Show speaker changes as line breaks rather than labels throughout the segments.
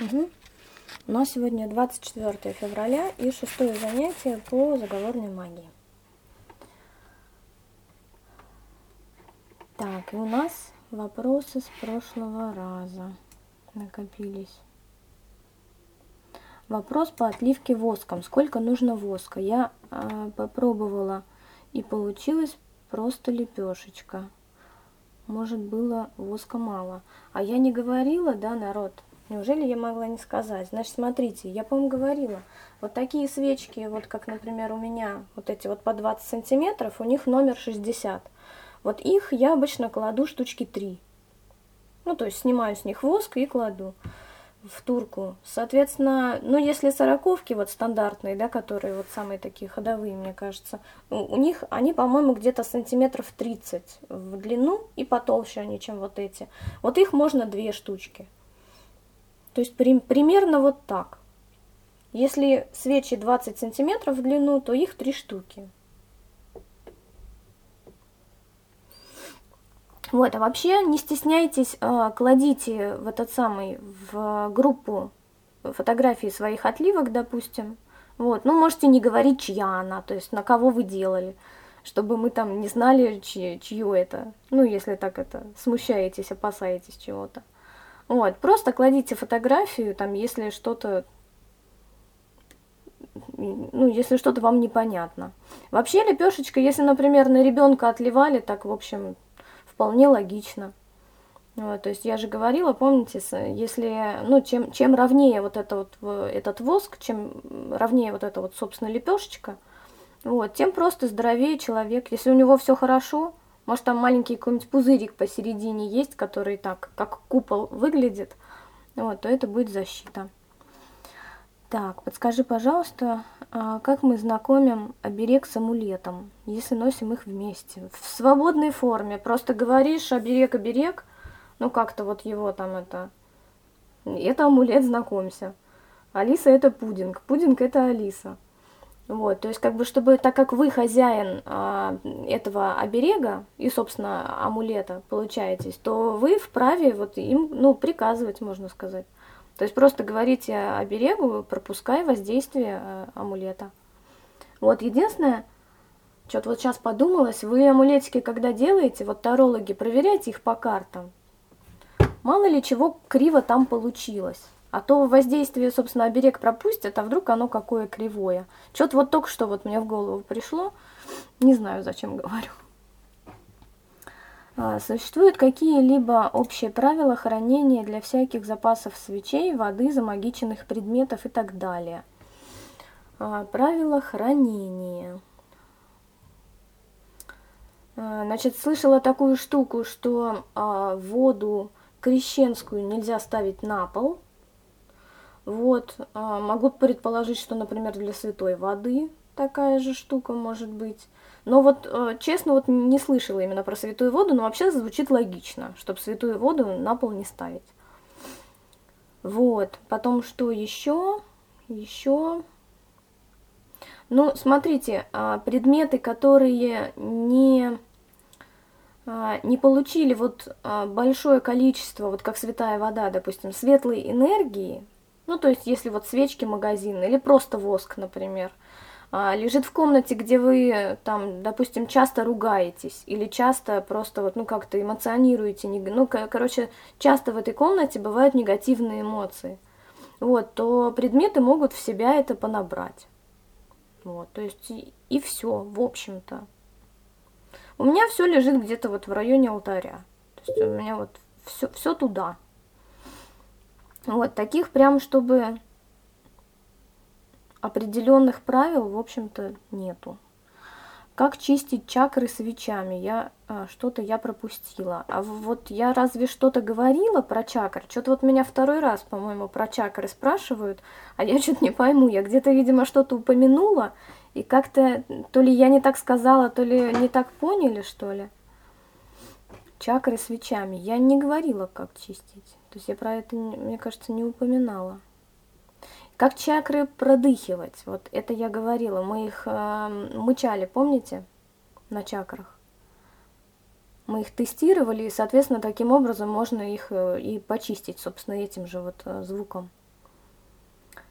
Угу. У нас сегодня 24 февраля и шестое занятие по заговорной магии. Так, и у нас вопросы с прошлого раза накопились. Вопрос по отливке воском. Сколько нужно воска? Я э, попробовала и получилось просто лепешечка. Может было воска мало. А я не говорила, да, народ? Неужели я могла не сказать? Значит, смотрите, я, по-моему, говорила, вот такие свечки, вот как, например, у меня, вот эти вот по 20 сантиметров, у них номер 60. Вот их я обычно кладу штучки 3. Ну, то есть снимаю с них воск и кладу в турку. Соответственно, ну, если сороковки вот стандартные, да, которые вот самые такие ходовые, мне кажется, у них, они, по-моему, где-то сантиметров 30 в длину и потолще они, чем вот эти. Вот их можно две штучки. То есть при, примерно вот так. Если свечи 20 сантиметров в длину, то их три штуки. Вот, а вообще не стесняйтесь, а, кладите в этот самый, в группу фотографии своих отливок, допустим. Вот, ну можете не говорить, чья она, то есть на кого вы делали, чтобы мы там не знали, чье это. Ну, если так это смущаетесь, опасаетесь чего-то. Вот, просто кладите фотографию, там, если что-то, ну, если что-то вам непонятно. Вообще лепешечка, если, например, на ребенка отливали, так, в общем, вполне логично. Вот, то есть я же говорила, помните, если, ну, чем, чем ровнее вот это вот, этот воск, чем ровнее вот эта вот, собственно, лепешечка, вот, тем просто здоровее человек. Если у него все хорошо, может, там маленький какой-нибудь пузырик посередине есть, который так, как купол выглядит, вот, то это будет защита. Так, подскажи, пожалуйста, а как мы знакомим оберег с амулетом, если носим их вместе? В свободной форме. Просто говоришь оберег, оберег, ну как-то вот его там это... Это амулет, знакомься. Алиса это пудинг, пудинг это Алиса. Вот, то есть, как бы, чтобы, так как вы хозяин а, этого оберега и, собственно, амулета получаетесь, то вы вправе вот им, ну, приказывать, можно сказать. То есть, просто говорите оберегу, пропускай воздействие а, амулета. Вот, единственное, что-то вот сейчас подумалось, вы амулетики, когда делаете, вот тарологи, проверяйте их по картам. Мало ли чего криво там получилось. А то воздействие, собственно, оберег пропустят, а вдруг оно какое кривое. Что-то вот только что вот мне в голову пришло, не знаю, зачем говорю. А, существуют какие-либо общие правила хранения для всяких запасов свечей, воды, замагиченных предметов и так далее. А, правила хранения. А, значит, слышала такую штуку, что воду крещенскую нельзя ставить на пол, вот, а, могу предположить, что, например, для святой воды такая же штука может быть. Но вот, э, честно, вот не слышала именно про святую воду, но вообще звучит логично, чтобы святую воду на пол не ставить. Вот, потом что еще? Еще... Ну, смотрите, а, предметы, которые не, а, не получили вот большое количество, вот как святая вода, допустим, светлой энергии, ну, то есть, если вот свечки магазин или просто воск, например, а, лежит в комнате, где вы там, допустим, часто ругаетесь или часто просто вот, ну, как-то эмоционируете, ну, короче, часто в этой комнате бывают негативные эмоции, вот, то предметы могут в себя это понабрать. Вот, то есть и, и все, в общем-то. У меня все лежит где-то вот в районе алтаря. То есть у меня вот все, все туда. Вот, таких прям, чтобы определенных правил, в общем-то, нету. Как чистить чакры свечами? Я а, что-то я пропустила. А вот я разве что-то говорила про чакры? Что-то вот меня второй раз, по-моему, про чакры спрашивают, а я что-то не пойму. Я где-то, видимо, что-то упомянула, и как-то то ли я не так сказала, то ли не так поняли, что ли. Чакры свечами. Я не говорила, как чистить. То есть я про это, мне кажется, не упоминала. Как чакры продыхивать? Вот это я говорила. Мы их э, мычали, помните, на чакрах? Мы их тестировали, и, соответственно, таким образом можно их э, и почистить, собственно, этим же вот э, звуком.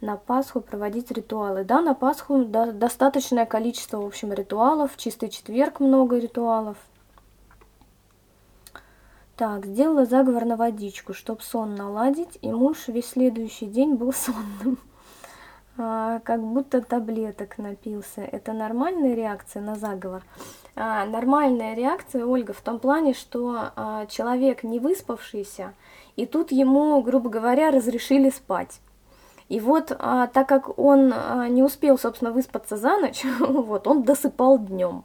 на Пасху проводить ритуалы. Да, на Пасху до, достаточное количество, в общем, ритуалов. Чистый четверг много ритуалов. Так, сделала заговор на водичку, чтобы сон наладить, и муж весь следующий день был сонным. А, как будто таблеток напился. Это нормальная реакция на заговор? А, нормальная реакция, Ольга, в том плане, что а, человек не выспавшийся, и тут ему, грубо говоря, разрешили спать. И вот, а, так как он а, не успел, собственно, выспаться за ночь, вот, он досыпал днем.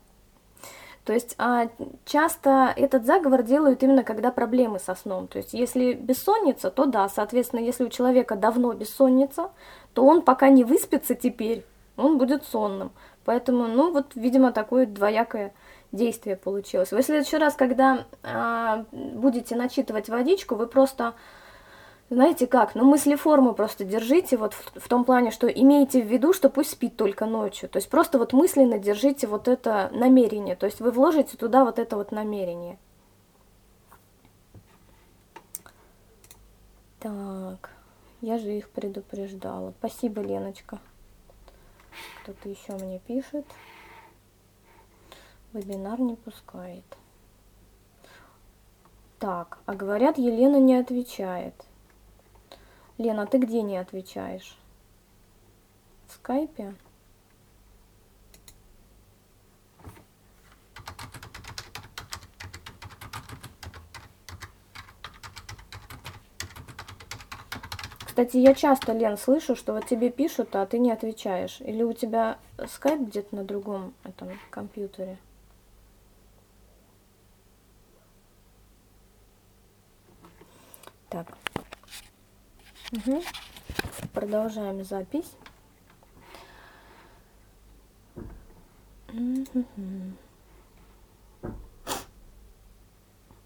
То есть а, часто этот заговор делают именно когда проблемы со сном. То есть если бессонница, то да, соответственно, если у человека давно бессонница, то он пока не выспится теперь, он будет сонным. Поэтому, ну вот, видимо, такое двоякое действие получилось. Вы в следующий раз, когда а, будете начитывать водичку, вы просто знаете как, ну мысли формы просто держите вот в, в том плане, что имейте в виду, что пусть спит только ночью. То есть просто вот мысленно держите вот это намерение. То есть вы вложите туда вот это вот намерение. Так, я же их предупреждала. Спасибо, Леночка. Кто-то еще мне пишет. Вебинар не пускает. Так, а говорят, Елена не отвечает. Лена, ты где не отвечаешь? В скайпе? Кстати, я часто, Лен, слышу, что вот тебе пишут, а ты не отвечаешь. Или у тебя скайп где-то на другом этом компьютере? Так, Угу. Продолжаем запись.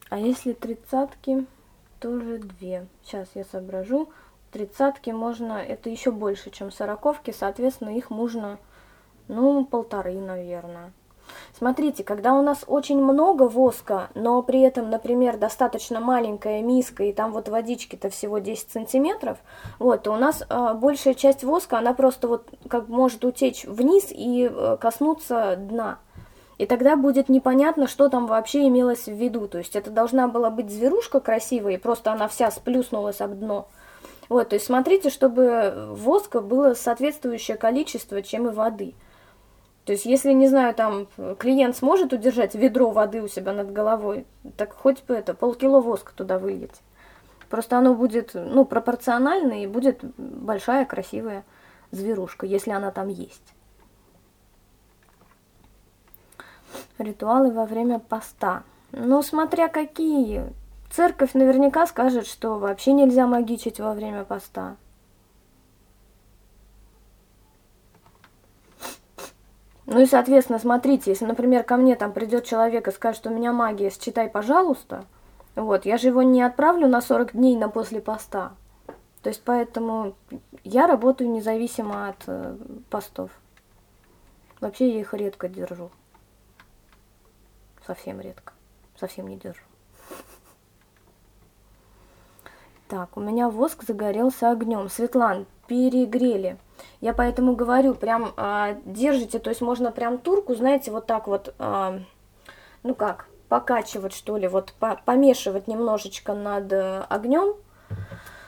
А если тридцатки, тоже две. Сейчас я соображу. Тридцатки можно, это еще больше, чем сороковки, соответственно, их можно, ну, полторы, наверное. Смотрите, когда у нас очень много воска, но при этом, например, достаточно маленькая миска, и там вот водички-то всего 10 сантиметров, вот, то у нас э, большая часть воска, она просто вот как может утечь вниз и э, коснуться дна. И тогда будет непонятно, что там вообще имелось в виду. То есть это должна была быть зверушка красивая, и просто она вся сплюснулась об дно. Вот, то есть смотрите, чтобы воска было соответствующее количество, чем и воды. То есть, если, не знаю, там клиент сможет удержать ведро воды у себя над головой, так хоть бы это, полкило воска туда вылить. Просто оно будет, ну, пропорционально и будет большая красивая зверушка, если она там есть. Ритуалы во время поста. Ну, смотря какие. Церковь наверняка скажет, что вообще нельзя магичить во время поста. Ну и, соответственно, смотрите, если, например, ко мне там придет человек и скажет, что у меня магия, считай, пожалуйста, вот, я же его не отправлю на 40 дней на после поста. То есть, поэтому я работаю независимо от э, постов. Вообще я их редко держу. Совсем редко. Совсем не держу. Так, у меня воск загорелся огнем. Светлан, перегрели. Я поэтому говорю, прям а, держите, то есть можно прям турку, знаете, вот так вот, а, ну как, покачивать что ли, вот по помешивать немножечко над э, огнем.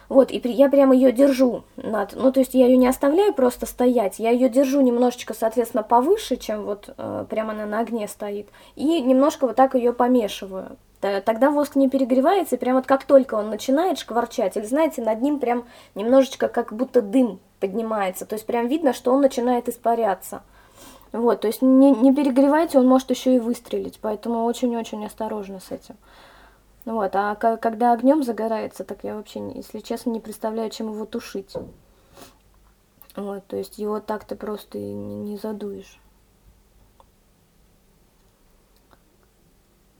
Вот, и я прям ее держу над, ну то есть я ее не оставляю просто стоять, я ее держу немножечко, соответственно, повыше, чем вот э, прямо она на огне стоит, и немножко вот так ее помешиваю. Тогда воск не перегревается, прям вот как только он начинает шкварчать, или знаете, над ним прям немножечко как будто дым поднимается, то есть прям видно, что он начинает испаряться. Вот, то есть не, не перегревайте, он может еще и выстрелить, поэтому очень-очень осторожно с этим. Вот, а когда огнем загорается, так я вообще, если честно, не представляю, чем его тушить. Вот, то есть его так-то просто и не задуешь.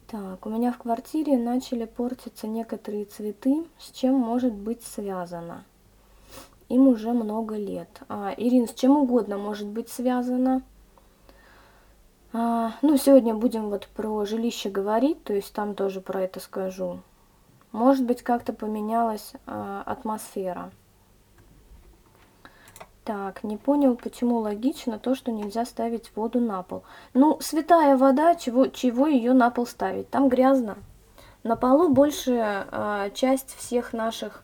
Так, у меня в квартире начали портиться некоторые цветы, с чем может быть связано. Им уже много лет. А, Ирин, с чем угодно может быть связано. А, ну, сегодня будем вот про жилище говорить, то есть там тоже про это скажу. Может быть, как-то поменялась а, атмосфера. Так, не понял, почему логично то, что нельзя ставить воду на пол. Ну, святая вода, чего, чего ее на пол ставить? Там грязно. На полу большая э, часть всех наших,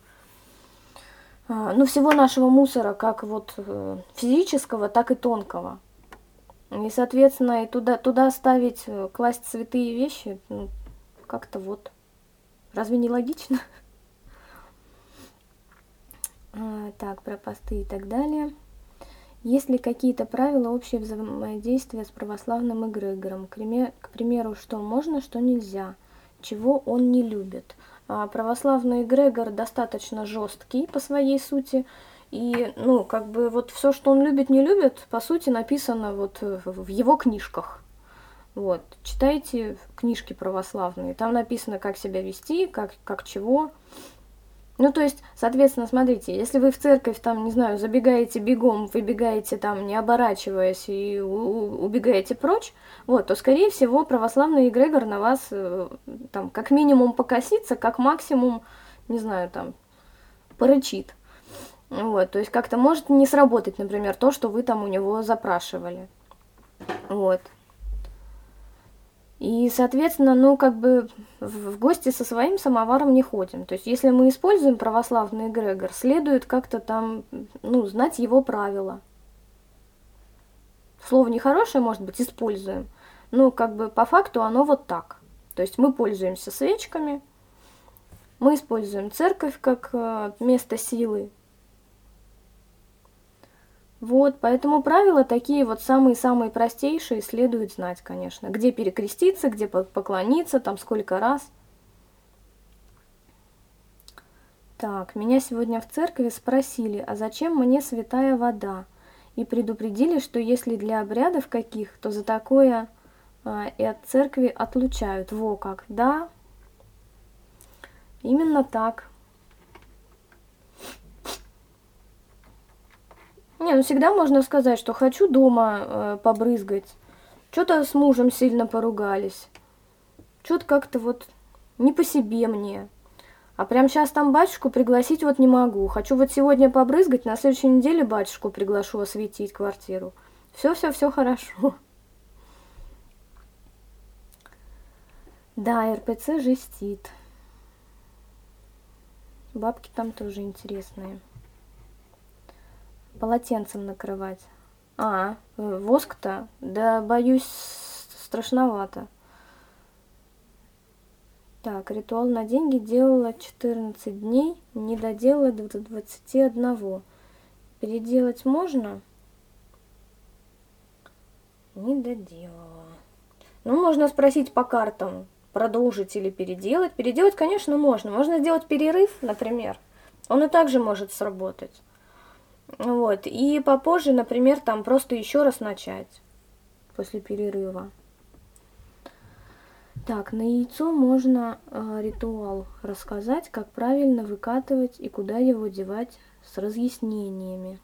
ну, всего нашего мусора, как вот э, физического, так и тонкого. И, соответственно, и туда, туда ставить, э, класть святые вещи, ну, как-то вот. Разве не логично? А, так, про посты и так далее. Есть ли какие-то правила общего взаимодействия с православным эгрегором? К примеру, что можно, что нельзя, чего он не любит. А православный эгрегор достаточно жесткий по своей сути, и, ну, как бы вот все, что он любит, не любит, по сути, написано вот в его книжках. Вот, читайте книжки православные, там написано, как себя вести, как, как чего. Ну, то есть, соответственно, смотрите, если вы в церковь, там, не знаю, забегаете бегом, выбегаете там, не оборачиваясь и убегаете прочь, вот, то, скорее всего, православный эгрегор на вас, э, там, как минимум покосится, как максимум, не знаю, там, порычит. Вот, то есть как-то может не сработать, например, то, что вы там у него запрашивали. Вот. И, соответственно, ну, как бы в гости со своим самоваром не ходим. То есть, если мы используем православный эгрегор, следует как-то там, ну, знать его правила. Слово нехорошее, может быть, используем. Ну, как бы по факту оно вот так. То есть, мы пользуемся свечками, мы используем церковь как э, место силы, вот, поэтому правила такие вот самые-самые простейшие следует знать, конечно. Где перекреститься, где поклониться, там сколько раз. Так, меня сегодня в церкви спросили, а зачем мне святая вода? И предупредили, что если для обрядов каких, то за такое а, и от церкви отлучают. Во как, да? Именно так. Не, ну всегда можно сказать, что хочу дома э, побрызгать. Что-то с мужем сильно поругались. Что-то как-то вот не по себе мне. А прям сейчас там батюшку пригласить вот не могу. Хочу вот сегодня побрызгать, на следующей неделе батюшку приглашу осветить квартиру. Все-все-все хорошо. Да, РПЦ жестит. Бабки там тоже интересные полотенцем накрывать. А, воск-то? Да, боюсь, страшновато. Так, ритуал на деньги делала 14 дней, не доделала до 21. Переделать можно? Не доделала. Ну, можно спросить по картам, продолжить или переделать. Переделать, конечно, можно. Можно сделать перерыв, например. Он и также может сработать. Вот. И попозже, например, там просто еще раз начать после перерыва. Так, на яйцо можно э, ритуал рассказать, как правильно выкатывать и куда его девать с разъяснениями.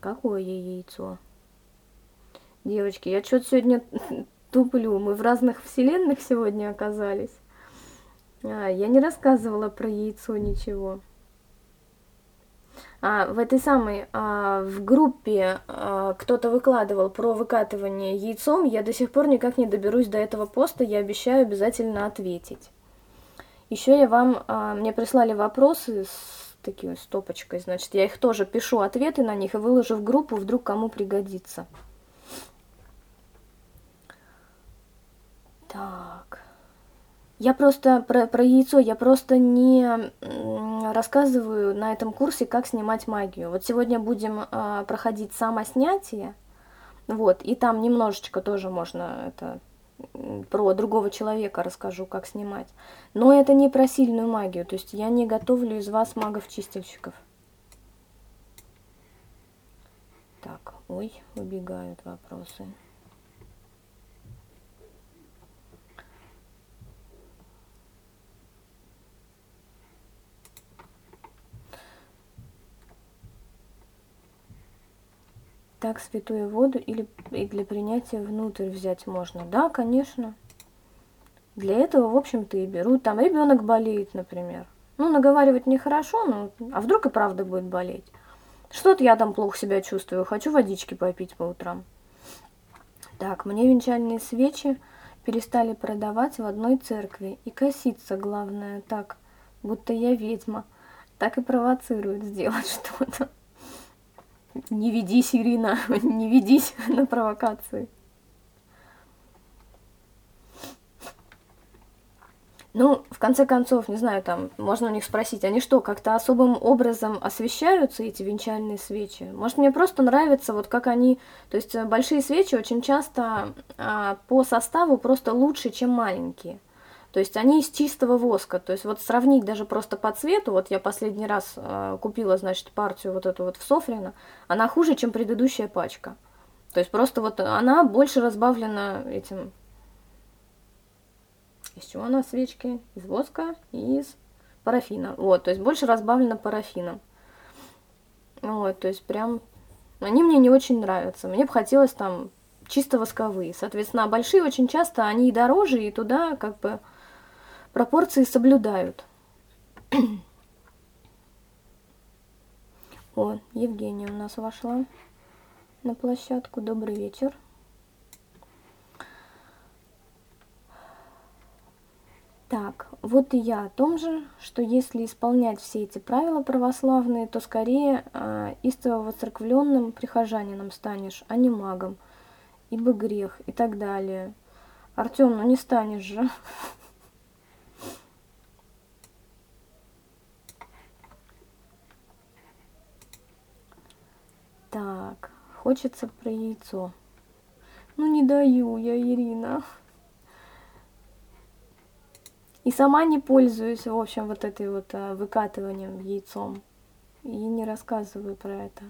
Какое яйцо? Девочки, я что-то сегодня туплю. Мы в разных вселенных сегодня оказались. А, я не рассказывала про яйцо ничего в этой самой, а, в группе а, кто-то выкладывал про выкатывание яйцом, я до сих пор никак не доберусь до этого поста, я обещаю обязательно ответить. Еще я вам, а, мне прислали вопросы с такой стопочкой, значит, я их тоже пишу, ответы на них и выложу в группу, вдруг кому пригодится. Так. Я просто про, про яйцо, я просто не рассказываю на этом курсе, как снимать магию. Вот сегодня будем э, проходить самоснятие, вот, и там немножечко тоже можно это про другого человека расскажу, как снимать. Но это не про сильную магию, то есть я не готовлю из вас магов-чистильщиков. Так, ой, убегают вопросы. Так святую воду или и для принятия внутрь взять можно? Да, конечно. Для этого, в общем-то, и берут. Там ребенок болеет, например. Ну, наговаривать нехорошо, но а вдруг и правда будет болеть? Что-то я там плохо себя чувствую, хочу водички попить по утрам. Так, мне венчальные свечи перестали продавать в одной церкви. И коситься, главное, так, будто я ведьма. Так и провоцирует сделать что-то. Не ведись, Ирина, не ведись на провокации. Ну, в конце концов, не знаю, там, можно у них спросить, они что, как-то особым образом освещаются, эти венчальные свечи? Может, мне просто нравится, вот как они... То есть э, большие свечи очень часто а, по составу просто лучше, чем маленькие. То есть они из чистого воска. То есть вот сравнить даже просто по цвету, вот я последний раз э, купила, значит, партию вот эту вот в Софрина, она хуже, чем предыдущая пачка. То есть просто вот она больше разбавлена этим из чего у нас свечки? Из воска и из парафина. Вот, то есть больше разбавлено парафином. Вот, то есть прям... Они мне не очень нравятся. Мне бы хотелось там чисто восковые. Соответственно, большие очень часто они и дороже, и туда как бы пропорции соблюдают. О, Евгения у нас вошла на площадку. Добрый вечер. Так, вот и я о том же, что если исполнять все эти правила православные, то скорее э, истово воцерквленным прихожанином станешь, а не магом, ибо грех и так далее. Артем, ну не станешь же. Так, хочется про яйцо. Ну не даю я, Ирина. И сама не пользуюсь, в общем, вот этой вот а, выкатыванием яйцом. И не рассказываю про это.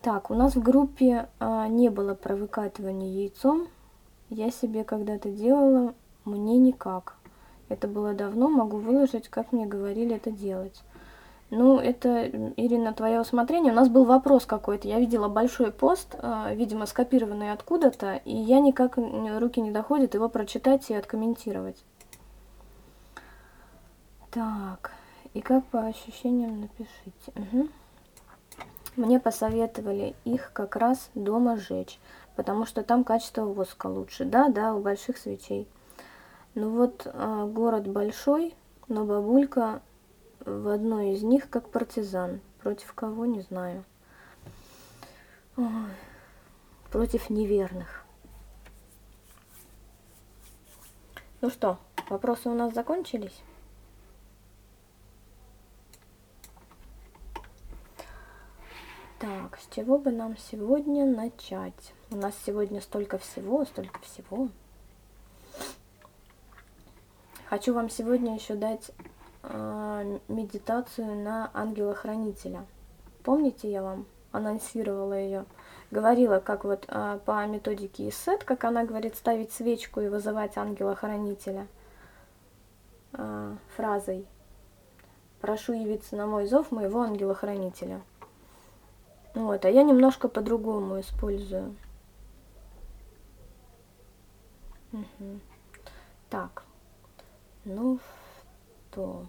Так, у нас в группе а, не было про выкатывание яйцом. Я себе когда-то делала, мне никак. Это было давно, могу выложить, как мне говорили это делать. Ну, это, Ирина, твое усмотрение. У нас был вопрос какой-то. Я видела большой пост, э, видимо, скопированный откуда-то, и я никак руки не доходят его прочитать и откомментировать. Так, и как по ощущениям напишите. Угу. Мне посоветовали их как раз дома сжечь, потому что там качество воска лучше. Да, да, у больших свечей. Ну вот э, город большой, но бабулька в одной из них как партизан. Против кого, не знаю. Ой, против неверных. Ну что, вопросы у нас закончились? Так, с чего бы нам сегодня начать? У нас сегодня столько всего, столько всего. Хочу вам сегодня еще дать медитацию на ангела-хранителя. Помните, я вам анонсировала ее? Говорила, как вот э, по методике Исет, как она говорит, ставить свечку и вызывать ангела-хранителя э, фразой «Прошу явиться на мой зов моего ангела-хранителя». Вот, а я немножко по-другому использую. Угу. Так, ну что?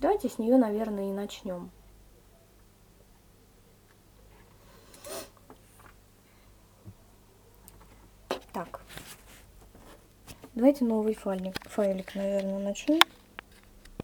Давайте с нее, наверное, и начнем. Так. Давайте новый файлик, файлик наверное, начнем.